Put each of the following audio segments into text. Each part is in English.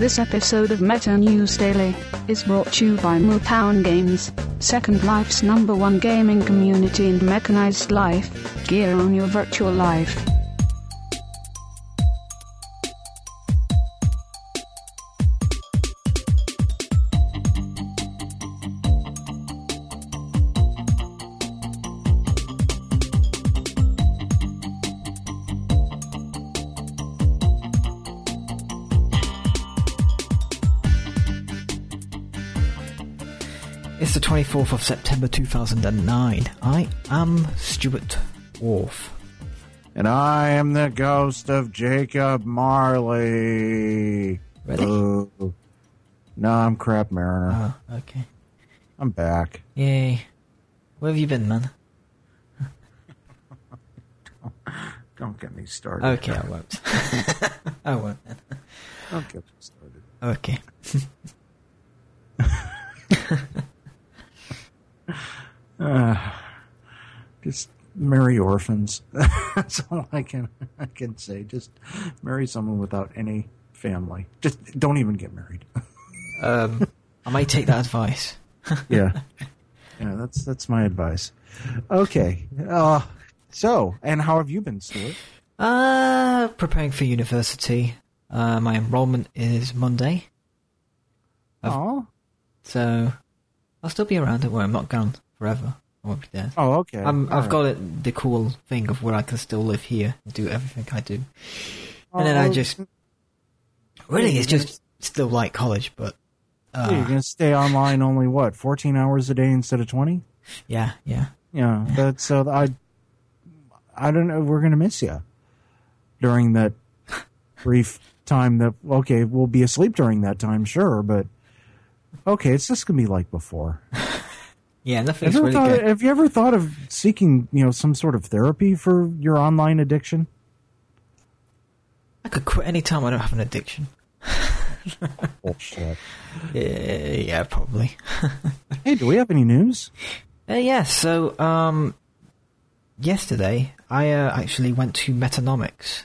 This episode of Meta News Daily is brought to you by Mootown Games, Second Life's number one gaming community and mechanized life. Gear on your virtual life. 24th of September 2009. I am Stuart Wharf. And I am the ghost of Jacob Marley. Ready? Boo. No, I'm Crap Mariner. Oh, okay. I'm back. Yay. Where have you been, man? Don't get me started. Okay, I won't. I won't. Don't get me started. Okay. Just marry orphans. That's all I can I can say. Just marry someone without any family. Just don't even get married. Um, I might take that advice. yeah. Yeah, that's that's my advice. Okay. Uh so, and how have you been, Stuart? Uh, preparing for university. Uh, my enrollment is Monday, Oh. so I'll still be around. Don't worry, I'm not gone forever. I won't be there. Oh, okay. I'm, I've right. got it, the cool thing of where I can still live here and do everything I do. And then I Oh, just really, it's just still like college, but Yeah, you're uh, gonna stay online only what, fourteen hours a day instead of twenty? yeah, yeah. Yeah, that's so. I, I don't know. We're gonna miss you during that brief time. That okay, we'll be asleep during that time, sure, but okay, it's just gonna be like before. Yeah, Have nothing's you, ever really thought, good. have you ever thought of seeking, you know, some sort of therapy for your online addiction? I could quit any time I don't have an addiction. Bullshit. Yeah, yeah, probably. Hey, do we have any news? Uh, yeah, so um, yesterday I uh, actually went to Metanomics,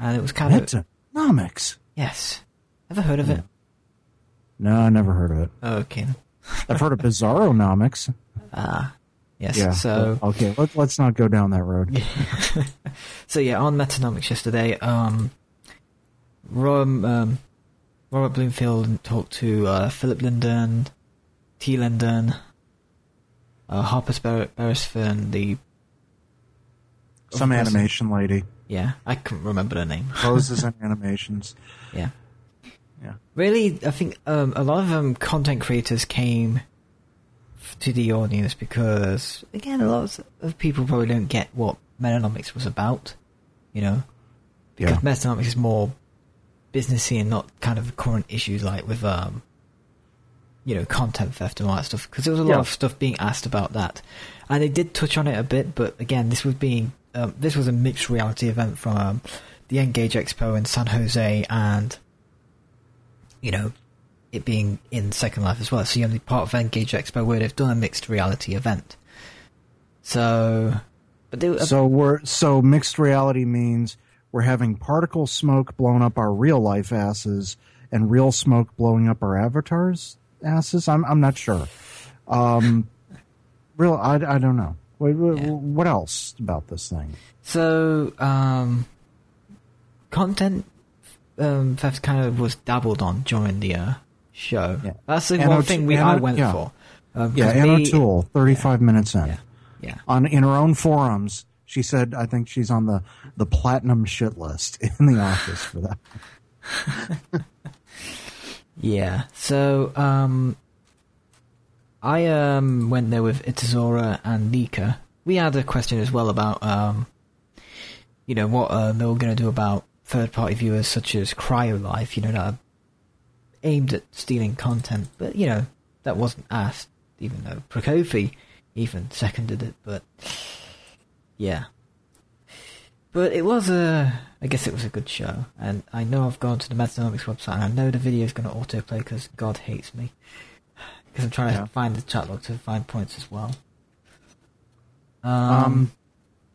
and it was kind of Metanomics. yes. Ever heard of it? No, I never heard of it. Okay. I've heard of Bizarronomics. Ah, yes. Yeah. So okay, let, let's not go down that road. so yeah, on Metanomics yesterday, um, Rom, um, Robert Bloomfield talked to uh, Philip Linden, T. Linden, uh, Harper Ber- Beresford, the Some Of animation lady yeah, I couldn't remember her name. poses and animations. Yeah. Yeah. Really, I think um, a lot of um, content creators came f- to the audience because, again, a lot of people probably don't get what Metanomics was about, you know? Because Yeah. Metanomics is more businessy and not kind of the current issues like with, um, you know, content theft and all that stuff. Because there was a lot Yeah. of stuff being asked about that. And they did touch on it a bit, but again, this was being, um, this was a mixed reality event from um, the Engage Expo in San Jose and you know, it being in Second Life as well. So you're only part of Engage Expo where they've done a mixed reality event. So, but they, uh, So we're so mixed reality means we're having particle smoke blowing up our real life asses and real smoke blowing up our avatars asses. I'm I'm not sure. Um, real, I, I don't know. What, what- Yeah. what else about this thing? so um, content um, theft kind of was dabbled on during the uh, show. Yeah. That's the one thing we I went yeah. for. Um, Yeah, 'cause Anna me- Toole, 35 minutes in. Yeah, yeah. On in her own forums, she said, "I think she's on the the platinum shit list in the office for that." Yeah. So, um, I um went there with Itazora and Nika. We had a question as well about um, you know, what uh, they were going to do about third-party viewers such as CryoLife. You know, that are aimed at stealing content, but you know that wasn't asked. Even though Prokofy even seconded it, but yeah. But it was a, I guess it was a good show, and I know I've gone to the Metanomics website, and I know the video is going to autoplay because God hates me. Because I'm trying Yeah. to find the chat log to find points as well. Um, Um,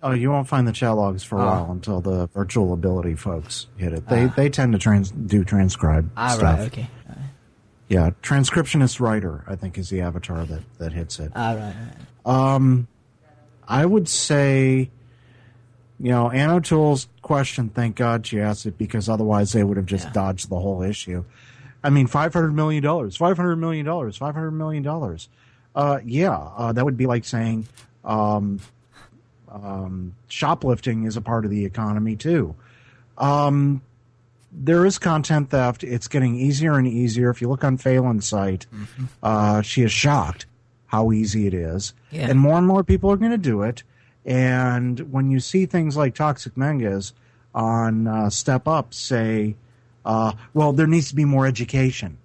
Oh, you won't find the chat logs for a Oh. while until the virtual ability folks hit it. They Ah. they tend to trans do transcribe Ah, stuff. right, okay. Right. Yeah, transcriptionist writer, I think, is the avatar that that hits it. Ah, right, right. Um, I would say, you know, Ann Otoole's question. Thank God she asked it because otherwise they would have just Yeah. dodged the whole issue. I mean, five hundred million dollars, five hundred million dollars, five hundred million dollars. Uh, yeah, uh, that would be like saying um, um, shoplifting is a part of the economy too. Um, there is content theft. It's getting easier and easier. If you look on Phelan's site, uh, she is shocked how easy it is. Yeah. And more and more people are going to do it. And when you see things like Toxic Mangas on uh, Step Up say, uh, well, there needs to be more education.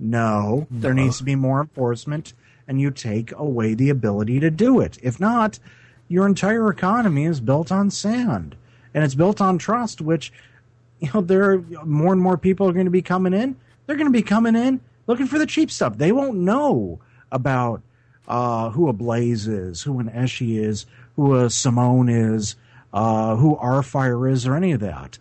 No, there needs to be more enforcement, and you take away the ability to do it. If not, your entire economy is built on sand, and it's built on trust, which you know there are more and more people are going to be coming in. They're going to be coming in looking for the cheap stuff. They won't know about uh, who a Blaze is, who an Eshi is, who a Simone is, uh, who our fire is, or any of that.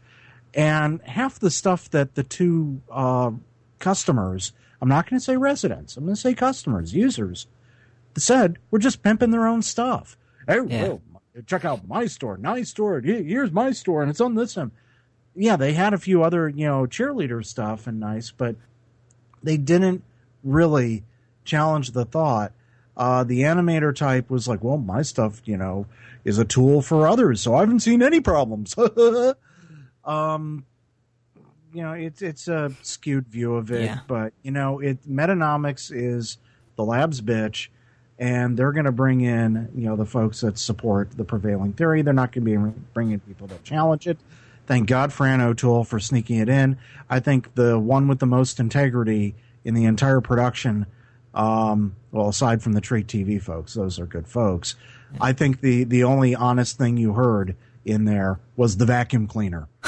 And half the stuff that the two uh, customers, I'm not going to say residents, I'm going to say customers, users, said we're just pimping their own stuff. Hey, Yeah. well, check out my store, nice store. Here's my store, and it's on this one. Yeah, they had a few other, you know, cheerleader stuff and nice, but they didn't really challenge the thought. Uh, the animator type was like, well, my stuff, you know, is a tool for others, so I haven't seen any problems. um, you know, it's it's a skewed view of it, Yeah. but you know, it Metanomics is the lab's bitch, and they're going to bring in you know the folks that support the prevailing theory. They're not going to be bringing people that challenge it. Thank God for Ann Otoole for sneaking it in. I think the one with the most integrity in the entire production, um, well, aside from the Treet TV folks, those are good folks. I think the the only honest thing you heard in there was the vacuum cleaner.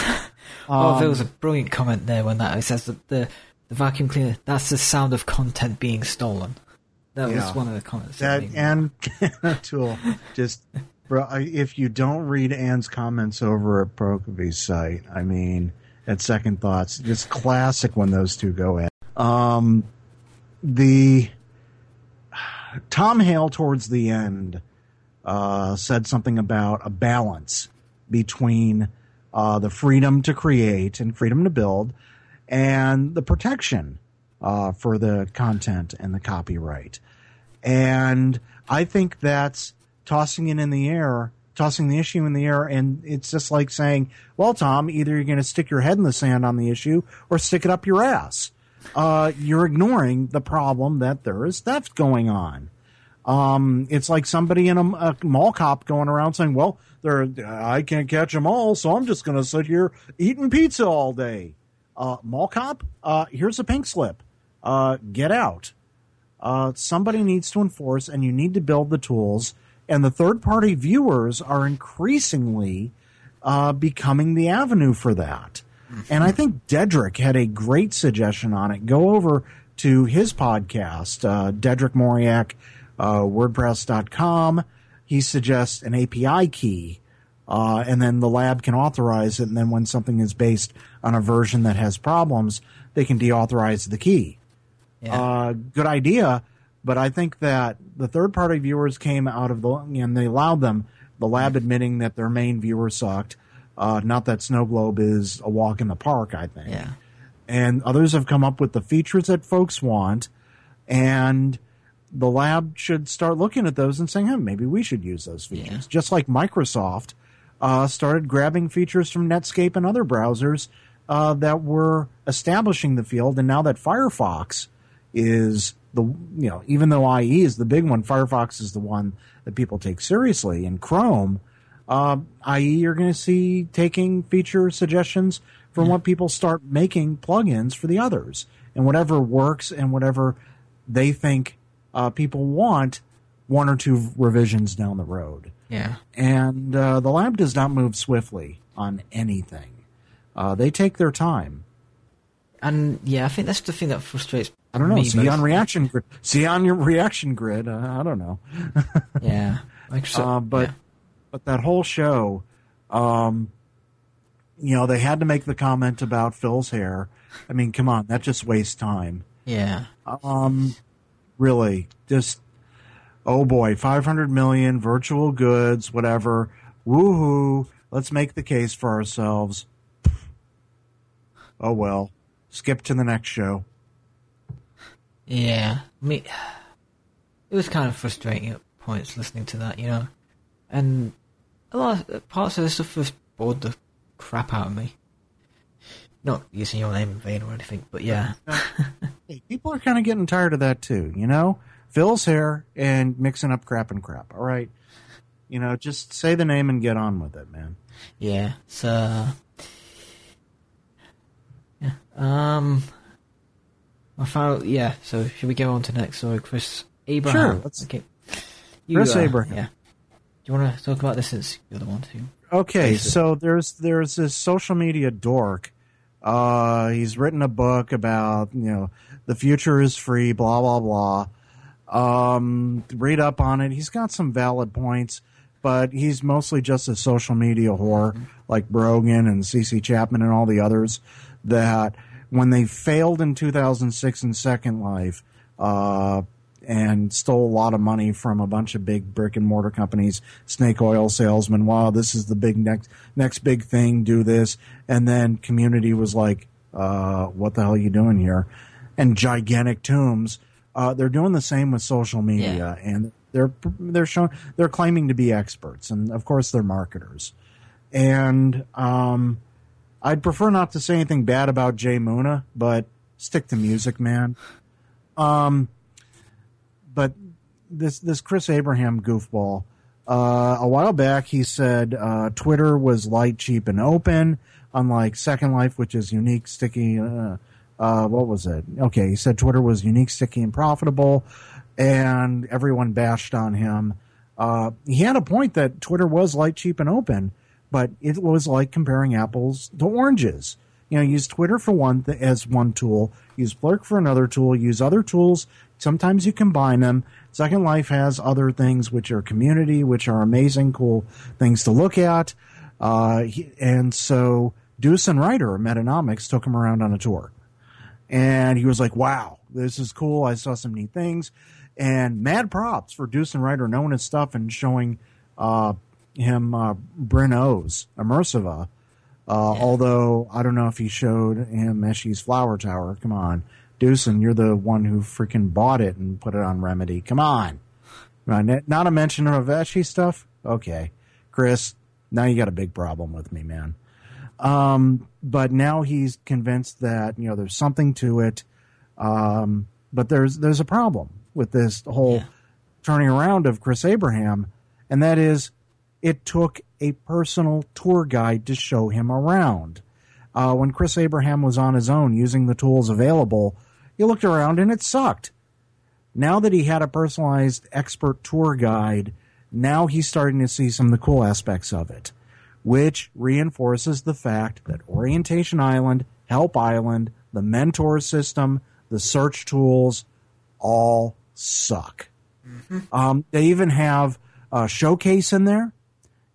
oh, there Um, was a brilliant comment there when that it says that the the vacuum cleaner that's the sound of content being stolen. That was one of the comments. that me- and tool just bro if you don't read Anne's comments over at Prokofy's site I mean at second thoughts just classic when those two go in um the Tom Hale towards the end uh, said something about a balance between uh, the freedom to create and freedom to build and the protection uh, for the content and the copyright. And I think that's tossing it in the air, tossing the issue in the air. And it's just like saying, well, Tom, either you're going to stick your head in the sand on the issue or stick it up your ass. Uh, you're ignoring the problem that there is theft going on. Um, it's like somebody in a, a mall cop going around saying, well, there, I can't catch them all, so I'm just going to sit here eating pizza all day. Uh, mall cop, uh, here's a pink slip. Uh, get out. Uh, somebody needs to enforce, and you need to build the tools. And the third party viewers are increasingly uh, becoming the avenue for that. And I think Dedric had a great suggestion on it. Go over to his podcast, uh, Dedric Mauriac, uh, WordPress.com. He suggests an API key, uh, and then the lab can authorize it. And then when something is based on a version that has problems, they can deauthorize the key. Yeah. Uh, good idea, but I think that the third party viewers came out of the and they allowed them. The lab admitting that their main viewer sucked. Uh, not that Snowglobe is a walk in the park. I think yeah. and others have come up with the features that folks want and the lab should start looking at those and saying hey maybe we should use those features Yeah. just like microsoft uh, started grabbing features from netscape and other browsers uh, that were establishing the field and now that firefox is the you know even though IE is the big one firefox is the one that people take seriously and chrome uh, i.e., you're going to see taking feature suggestions from what people start making plugins for the others, and whatever works and whatever they think uh, people want, one or two revisions down the road. Yeah. And uh, the lab does not move swiftly on anything; uh, they take their time. And yeah, I think that's the thing that frustrates. I don't know. See on reaction grid. See on your reaction grid. Uh, I don't know. Yeah. Microsoft. Uh, but yeah. but that whole show, um, you know, they had to make the comment about Phil's hair. I mean, come on, that just wastes time. Yeah. Um, really, just oh boy, five hundred million virtual goods, whatever. Woohoo! Let's make the case for ourselves. Oh well. Skip to the next show. Yeah. Mean, it was kind of frustrating at points listening to that, you know? And a lot of parts of the stuff just bored the crap out of me. Not using your name in vain or anything, but yeah. Hey, people are kind of getting tired of that too, you know? Phil's hair and mixing up crap and crap, all right? You know, just say the name and get on with it, man. Yeah, so yeah. Um, I found yeah. So should we go on to next story, Chris Abraham? Sure, let's- okay. Chris Abraham. Yeah. Do you want to talk about this since you're the one who? Okay, it. so there's there's this social media dork. Uh, he's written a book about you know the future is free, blah blah blah. Um, read up on it. He's got some valid points, but he's mostly just a social media whore like Brogan and CC Chapman and all the others. That when they failed in 2006 in Second Life, uh, and stole a lot of money from a bunch of big brick and mortar companies, snake oil salesmen. Wow, this is the big next next big thing. Do this, and then community was like, uh, "What the hell are you doing here?" And gigantic tombs. Uh, they're doing the same with social media, and they're they're showing they're claiming to be experts, and of course they're marketers. And um, I'd prefer not to say anything bad about Jay Muna, but stick to music, man. Um, but this this Chris Abraham goofball. Uh, a while back, he said uh, Twitter was light, cheap, and open, unlike Second Life, which is unique, sticky. Uh, uh, what was it? Okay, he said Twitter was unique, sticky, and profitable, and everyone bashed on him. Uh, he had a point that Twitter was light, cheap, and open, but it was like comparing apples to oranges. You know, use Twitter for one th- as one tool, use Plurk for another tool, use other tools. Sometimes you combine them. Second Life has other things which are community, which are amazing, cool things to look at. Uh, and so Dusan Writer, Metanomics, took him around on a tour and he was like, "Wow, this is cool. I saw some neat things." And mad props for Dusan Writer knowing his stuff and showing uh, him uh, Bryn Oh's Immersiva. Uh, Although I don't know if he showed him Eshi's Flower Tower. Come on, Dusan, you're the one who freaking bought it and put it on Remedy. Come on, not a mention of Eshi stuff. Okay, Chris, now you got a big problem with me, man. Um, but now he's convinced that you know there's something to it. Um, but there's there's a problem with this whole Yeah. turning around of Chris Abraham, and that is it took a personal tour guide to show him around. Uh, when Chris Abraham was on his own using the tools available, he looked around and it sucked. Now that he had a personalized expert tour guide, now he's starting to see some of the cool aspects of it, which reinforces the fact that Orientation Island, Help Island, the mentor system, the search tools all suck. Um, they even have a showcase in there,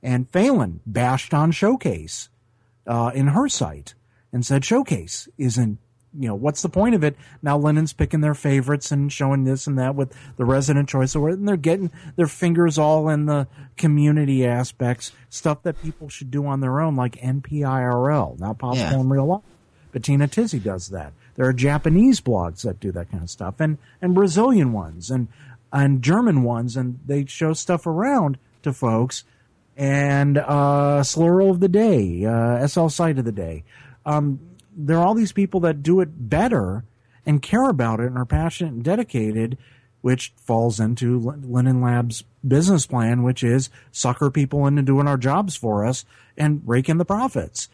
and Phelan bashed on showcase uh, in her site and said showcase isn't you know what's the point of it? Now lennon's picking their favorites and showing this and that with the resident choice award and they're getting their fingers all in the community aspects stuff that people should do on their own like npirl not possible Yeah. in real life. But tina tizzy does that. There are japanese blogs that do that kind of stuff and and brazilian ones and and german ones and they show stuff around to folks and uh, Slur of the Day, uh, SL Site of the Day. Um, there are all these people that do it better and care about it and are passionate and dedicated, which falls into Lin- Linden Labs' business plan, which is sucker people into doing our jobs for us and rake in the profits.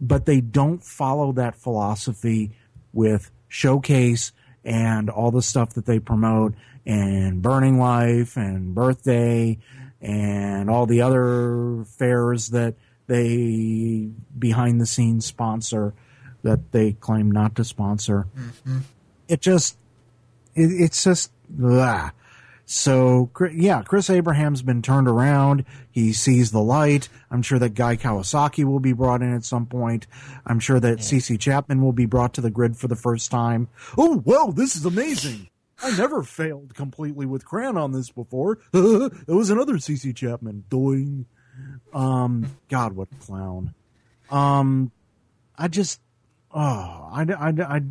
But they don't follow that philosophy with Showcase and all the stuff that they promote and Burning Life and Birthday and all the other fairs that they behind the scenes sponsor that they claim not to sponsor. Mm-hmm. It just, it, it's just, blah. So yeah, Chris Abraham's been turned around. He sees the light. I'm sure that Guy Kawasaki will be brought in at some point. I'm sure that CC Chapman will be brought to the grid for the first time. Oh well, this is amazing. I never failed completely with Cran on this before. it was another CC Chapman doing. Um, God, what a clown. Um, I just, oh, I, I, I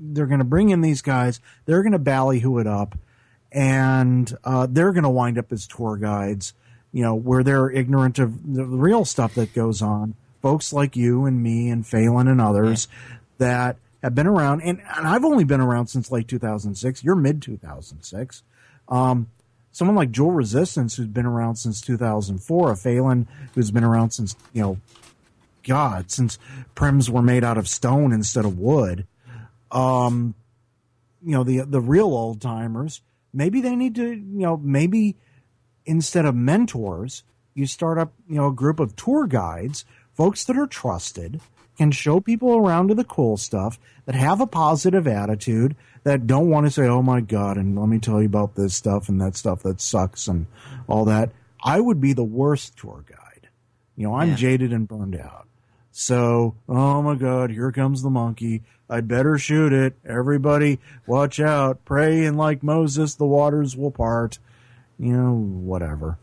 they're going to bring in these guys. They're going to ballyhoo it up and uh, they're going to wind up as tour guides, you know, where they're ignorant of the real stuff that goes on. Folks like you and me and Phelan and others yeah. that have been around, and, and, I've only been around since late 2006. You're mid 2006. Um, someone like Jewel Resistance, who's been around since 2004, a Phelan who's been around since, you know, God, since prims were made out of stone instead of wood. Um, you know, the the real old timers maybe they need to, you know, maybe instead of mentors, you start up, you know, a group of tour guides, folks that are trusted, can show people around to the cool stuff, that have a positive attitude, that don't want to say, oh my God, and let me tell you about this stuff and that stuff that sucks and all that. I would be the worst tour guide. You know, I'm yeah. jaded and burned out. So, oh my God, here comes the monkey. I'd better shoot it. Everybody, watch out. Pray, and like Moses, the waters will part. You know, whatever.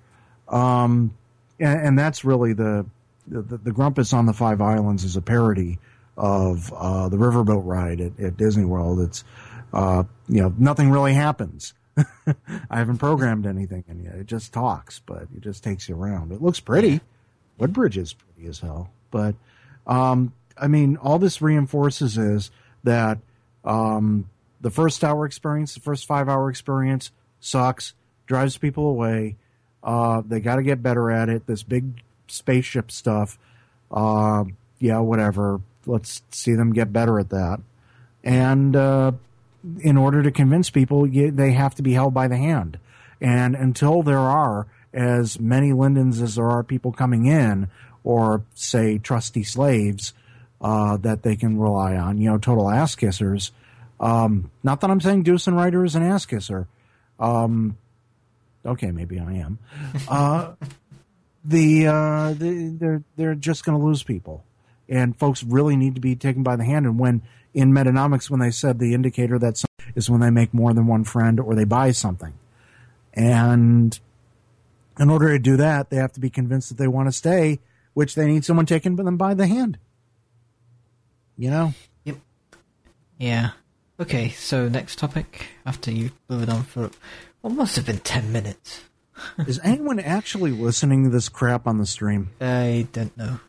Um, and, and that's really the, the, the Grumpus on the Five Islands is a parody of uh, the riverboat ride at, at Disney World. It's, uh, you know, nothing really happens. I haven't programmed anything in yet. It just talks, but it just takes you around. It looks pretty. Woodbridge is pretty as hell. But um, I mean, all this reinforces is that um, the first hour experience, the first five hour experience sucks, drives people away. Uh, they got to get better at it. This big spaceship stuff, uh, yeah, whatever. Let's see them get better at that. And uh, in order to convince people, you, they have to be held by the hand. And until there are as many Lindens as there are people coming in, or say trusty slaves, uh, that they can rely on. You know, total ass kissers. Um, not that I'm saying Dusan Writer is an ass kisser. Um, okay, maybe I am. Uh, the, uh, the, they're they're just going to lose people, and folks really need to be taken by the hand. And when in Metanomics, when they said the indicator that is when they make more than one friend or they buy something, and in order to do that, they have to be convinced that they want to stay, which they need someone taking them by the hand. You know? Yep. Yeah. Okay, so next topic, after you've moved on for what must have been 10 minutes. Is anyone actually listening to this crap on the stream? I don't know.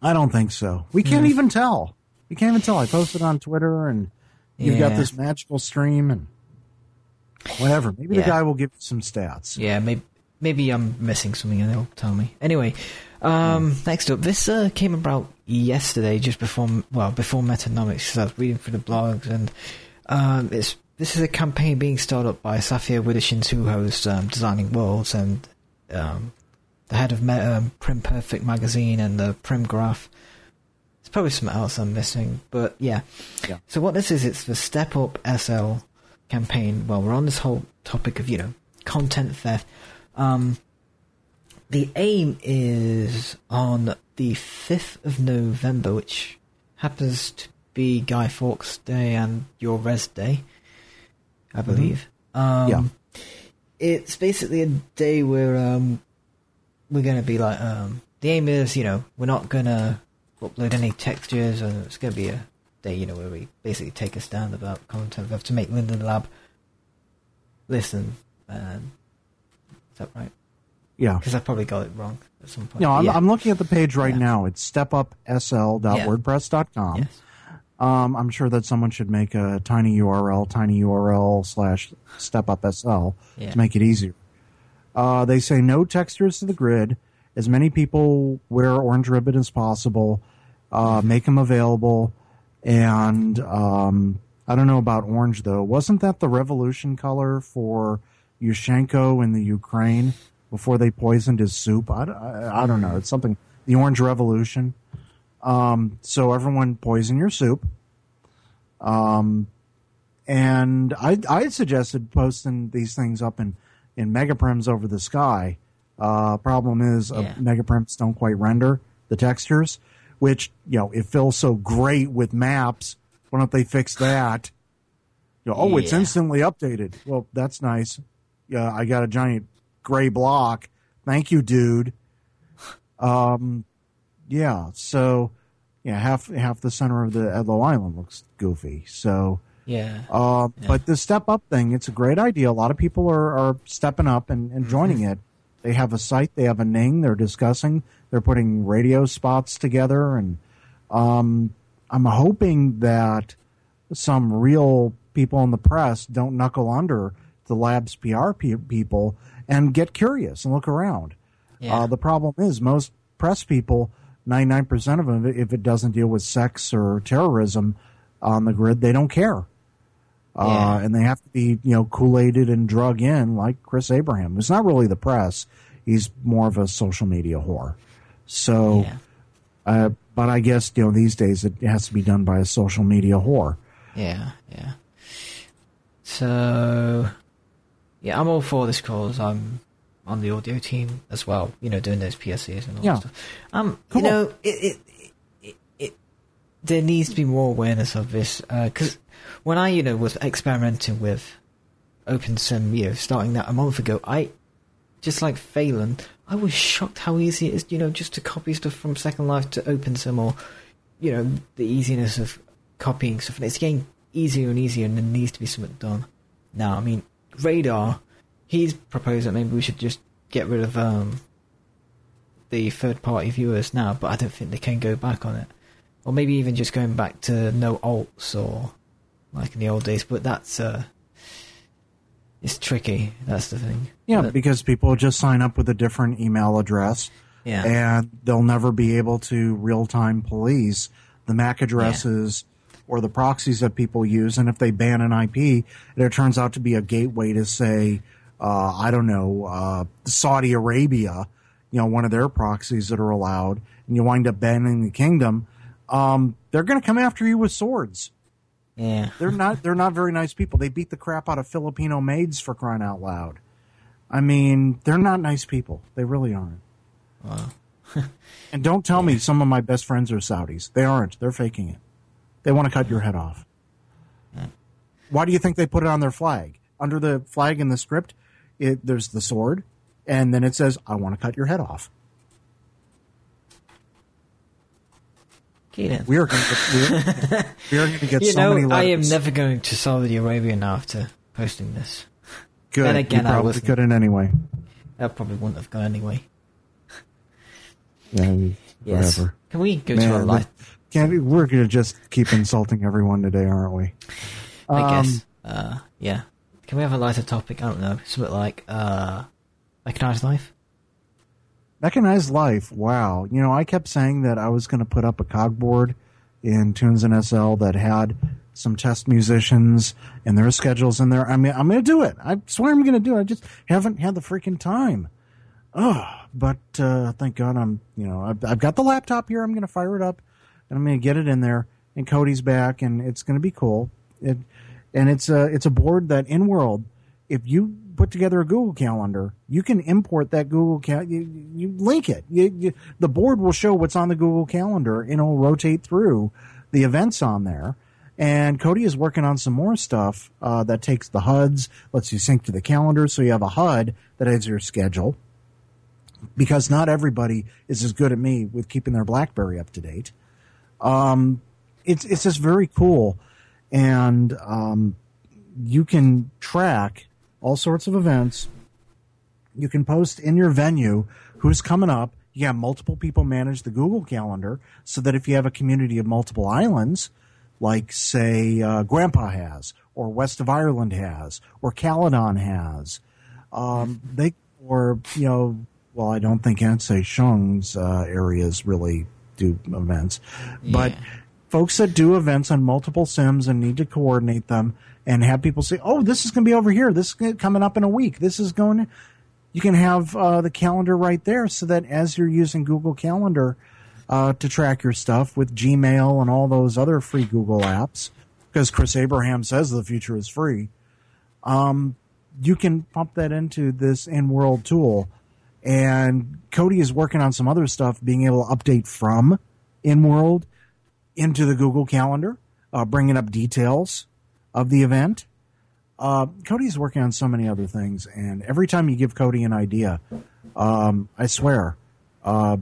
I don't think so. We can't mm. even tell. We can't even tell. I posted on Twitter and you've yeah. got this magical stream and whatever. Maybe yeah. the guy will give some stats. Yeah, maybe maybe I'm missing something and they'll tell me. Anyway, um, mm. next up, this uh, came about yesterday, just before well before Metanomics. So I was reading through the blogs, and um, it's this is a campaign being started up by Saffia Widdershins, who's um, designing worlds and um, the head of um, Prim Perfect magazine and the Prim Graph. There's probably something else I'm missing, but yeah. yeah. So what this is, it's the Step Up SL campaign. Well, we're on this whole topic of you know content theft. Um, the aim is on the 5th of November, which happens to be Guy Fawkes Day and your Res Day, I believe. Mm-hmm. Um, yeah. It's basically a day where um, we're going to be like, um, the aim is, you know, we're not going to upload any textures, and it's going to be a day, you know, where we basically take a stand about content. We have to make Linden Lab listen. And, is that right? Yeah. Because I probably got it wrong at some point. No, I'm, yeah. I'm looking at the page right yeah. now. It's stepupsl.wordpress.com. Yes. Um, I'm sure that someone should make a tiny URL, tiny URL slash stepupsl yeah. to make it easier. Uh, they say no textures to the grid. As many people wear orange ribbon as possible. Uh, make them available. And um, I don't know about orange though. Wasn't that the revolution color for Yushchenko in the Ukraine? before they poisoned his soup. I, I, I don't know. It's something, the Orange Revolution. Um, so everyone poison your soup. Um, and I, I suggested posting these things up in, in megaprims over the sky. Uh, problem is, uh, Yeah. megaprims don't quite render the textures, which you know it feels so great with maps. Why don't they fix that? You know, oh, it's instantly updated. Well, that's nice. Yeah, I got a giant gray block. Thank you, dude. Um, yeah. So, yeah, half half the center of the Edlo Island looks goofy. So, Yeah. uh, Yeah. but the step up thing, it's a great idea. A lot of people are, are stepping up and, and joining Mm-hmm. it. They have a site, they have a Ning, they're discussing, they're putting radio spots together, and um, I'm hoping that some real people in the press don't knuckle under the lab's PR pe- people and get curious and look around. Yeah. Uh, the problem is most press people, 99% of them, if it doesn't deal with sex or terrorism on the grid, they don't care. Uh, and they have to be, you know, Kool-Aided and drug in like Chris Abraham. It's not really the press. He's more of a social media whore. So, yeah. uh, but I guess, you know, these days it has to be done by a social media whore. Yeah, yeah. So, yeah, I'm all for this cause. I'm on the audio team as well. You know, doing those PSCs and all Yeah. that stuff. Um, Cool. you know, it, it, it, it, there needs to be more awareness of this because when I, you know, was experimenting with OpenSim, you know, starting that a month ago, I just like Phelan, I was shocked how easy it is, you know, just to copy stuff from Second Life to OpenSim or, you know, the easiness of copying stuff. And it's getting easier and easier and there needs to be something done. Now, I mean, Radar, he's proposed that maybe we should just get rid of um, the third party viewers now, but I don't think they can go back on it. Or maybe even just going back to no alts or like in the old days, but that's, uh, it's tricky. That's the thing. Yeah, But- because people just sign up with a different email address. yeah. and they'll never be able to real time police the MAC addresses or the proxies that people use. And if they ban an IP, it turns out to be a gateway to say, uh, I don't know, uh, Saudi Arabia, you know, one of their proxies that are allowed, and you wind up banning the kingdom, um, they're going to come after you with swords. yeah. They're not. They're not very nice people. They beat the crap out of Filipino maids for crying out loud. I mean, they're not nice people. They really aren't. Wow. And don't tell me some of my best friends are Saudis. They aren't. They're faking it. They want to cut your head off. Why do you think they put it on their flag? Under the flag in the script, it, there's the sword, and then it says, "I want to cut your head off." Keenan. We are going to we are, we going to get you so know, many I am never going to Saudi Arabia now after posting this. Good. then again, you I probably wasn't. couldn't anyway. I probably wouldn't have gone anyway. Yeah, Yes. whatever. Can we go to a Man, light? Can't, we're going to just keep insulting everyone today, aren't we? I Um, guess. Uh, yeah. Can we have a lighter topic? I don't know. Something like uh, mechanized life. Mechanized Life. Wow. You know, I kept saying that I was going to put up a cogboard in Tunes and SL that had some test musicians and their schedules in there. I mean, I'm going to do it. I swear I'm going to do it. I just haven't had the freaking time. Oh, but uh, thank God I'm, you know, I've, I've got the laptop here. I'm going to fire it up and I'm going to get it in there. And Cody's back, and it's going to be cool. It, and it's a it's a board that in world, if you put together a Google Calendar, you can import that Google Cal. You, you link it. You, you, the board will show what's on the Google Calendar, and it'll rotate through the events on there. And Cody is working on some more stuff uh, that takes the HUDs, lets you sync to the calendar, so you have a HUD that has your schedule. Because not everybody is as good at me with keeping their BlackBerry up to date. Um, it's it's just very cool, and um, you can track all sorts of events. You can post in your venue who's coming up. You have multiple people manage the Google Calendar so that if you have a community of multiple islands, like say uh, Grandpa has, or West of Ireland has, or Caledon has, um, they or you know, well, I don't think Anshe Chung's uh, areas really do events, but. Folks that do events on multiple sims and need to coordinate them and have people say, "Oh, this is going to be over here. This is coming up in a week. This is going." To... You can have uh, the calendar right there, so that as you're using Google Calendar uh, to track your stuff with Gmail and all those other free Google apps, because Chris Abraham says the future is free. Um, you can pump that into this in-world tool. And Cody is working on some other stuff, being able to update from in-world into the Google Calendar, uh, bringing up details of the event. Uh, Cody's working on so many other things, and every time you give Cody an idea, um, I swear, uh,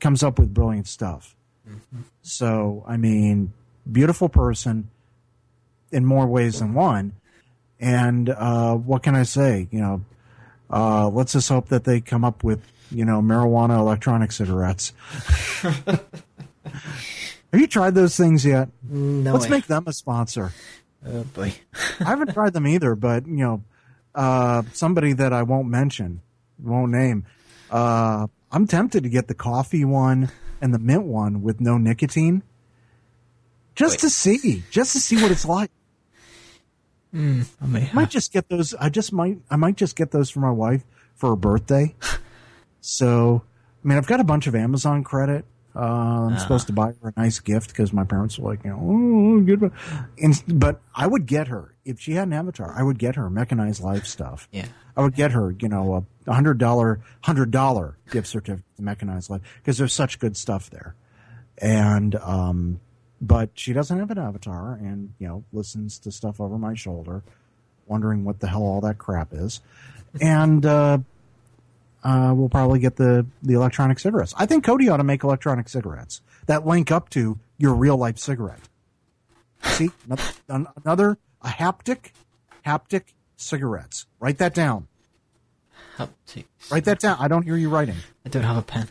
comes up with brilliant stuff. So, I mean, beautiful person in more ways than one. And uh, what can I say? You know, uh, let's just hope that they come up with you know marijuana electronic cigarettes. Have you tried those things yet? No Let's make them a sponsor. Oh boy. I haven't tried them either, but you know, uh, somebody that I won't mention, won't name. Uh, I'm tempted to get the coffee one and the mint one with no nicotine, just Wait. to see, just to see what it's like. I mean, I might just get those. I just might. I might just get those for my wife for her birthday. so, I mean, I've got a bunch of Amazon credit. Uh, I'm supposed to buy her a nice gift because my parents were like, you know, oh, good. And, but I would get her if she had an avatar. I would get her mechanized life stuff. yeah. I would get her, you know, a hundred dollar, hundred dollar gift certificate to mechanized life because there's such good stuff there. And, um, but she doesn't have an avatar and, you know, listens to stuff over my shoulder, wondering what the hell all that crap is. And, uh, uh, we'll probably get the, the electronic cigarettes. I think Cody ought to make electronic cigarettes that link up to your real life cigarette. See, another, another a haptic, haptic cigarettes. Write that down. Haptic. Write that down. I don't hear you writing. I don't have a pen.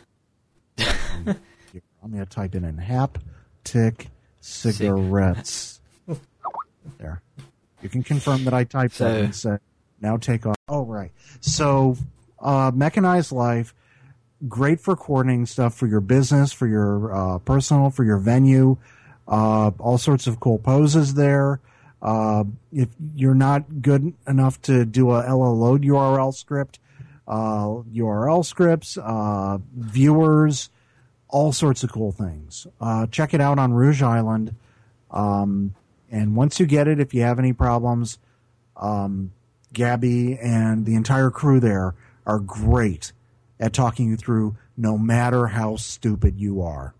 I'm going to type it in haptic cigarettes. there. You can confirm that I typed that So- and said, now take off. Oh, right. So, uh, mechanized life, great for coordinating stuff for your business, for your uh, personal, for your venue. Uh, all sorts of cool poses there. Uh, if you're not good enough to do a LL load URL script, uh, URL scripts, uh, viewers, all sorts of cool things. Uh, check it out on Rouge Island. Um, and once you get it, if you have any problems, um, Gabby and the entire crew there are great at talking you through no matter how stupid you are.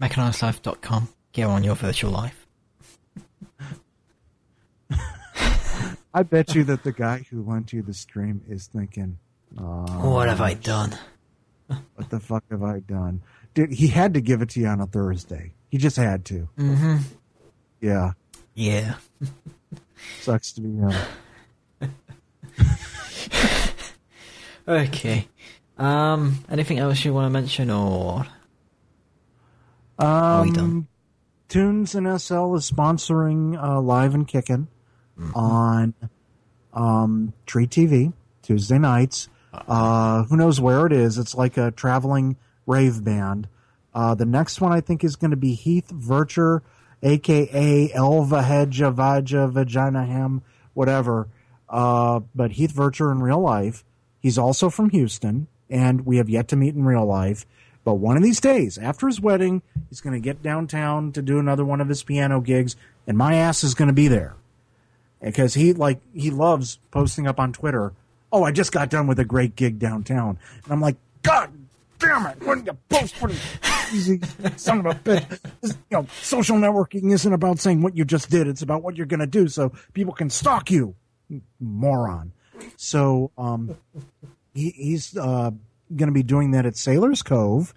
Mechanizedlife.com. Get on your virtual life. I bet you that the guy who lent you the stream is thinking, oh, what have I done? what the fuck have I done? Dude, he had to give it to you on a Thursday. He just had to. Mm-hmm. Yeah. Yeah. Sucks to be him. Okay. Um, anything else you want to mention or? Um? Tunes and SL is sponsoring uh, Live and Kickin' Mm-hmm. on um, Treet TV Tuesday nights. Uh, who knows where it is? It's like a traveling rave band. Uh, the next one I think is going to be Heath Vircher, aka Elva Hedja Vaja Vagina Ham, whatever. Uh, but Heath Vircher in real life. He's also from Houston, and we have yet to meet in real life. But one of these days, after his wedding, he's going to get downtown to do another one of his piano gigs, and my ass is going to be there because he like he loves posting up on Twitter. Oh, I just got done with a great gig downtown, and I'm like, God damn it! When you post a easy son of a bitch. This, you know, social networking isn't about saying what you just did; it's about what you're going to do, so people can stalk you, moron. So, um, he, he's uh, going to be doing that at Sailor's Cove,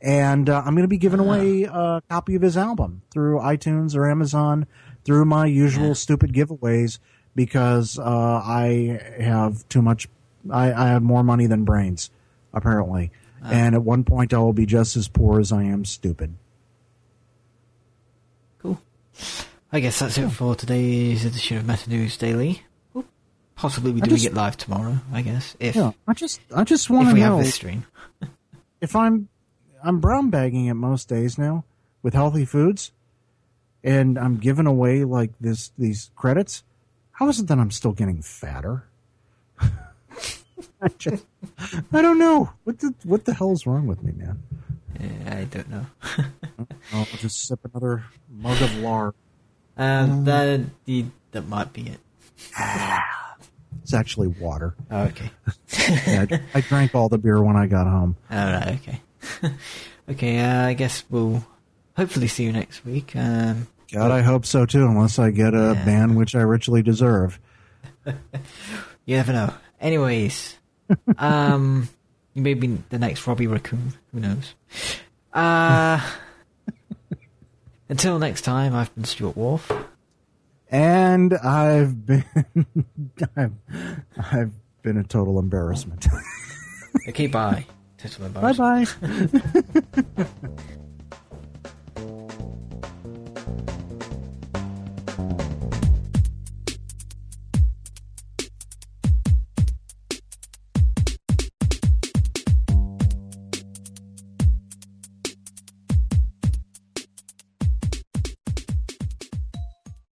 and uh, I'm going to be giving away a copy of his album through iTunes or Amazon through my usual stupid giveaways because uh, I have too much. I, I have more money than brains, apparently, and at one point I will be just as poor as I am stupid. Cool. I guess that's it for today's edition of Meta News Daily. Possibly be I doing just- it live tomorrow, I guess. If Yeah, I just I just want to we know have this stream. if I'm I'm brown bagging it most days now with healthy foods, and I'm giving away like this these credits. How is it that I'm still getting fatter? I, just, I don't know what the what the hell's wrong with me, man. Yeah, I don't know. I'll just sip another mug of lard. Um, that the, that might be it. It's actually water. Oh, okay. Yeah, I, I drank all the beer when I got home. All right. Okay. okay. Uh, I guess we'll hopefully see you next week. Um, God, I hope so too, unless I get a Yeah. ban which I richly deserve. you never know. Anyways, um, maybe the next Robbie Raccoon. Who knows? Uh, until next time, I've been Stuart Wharf. And I've been, I've, I've been a total embarrassment. Okay, bye. Bye bye.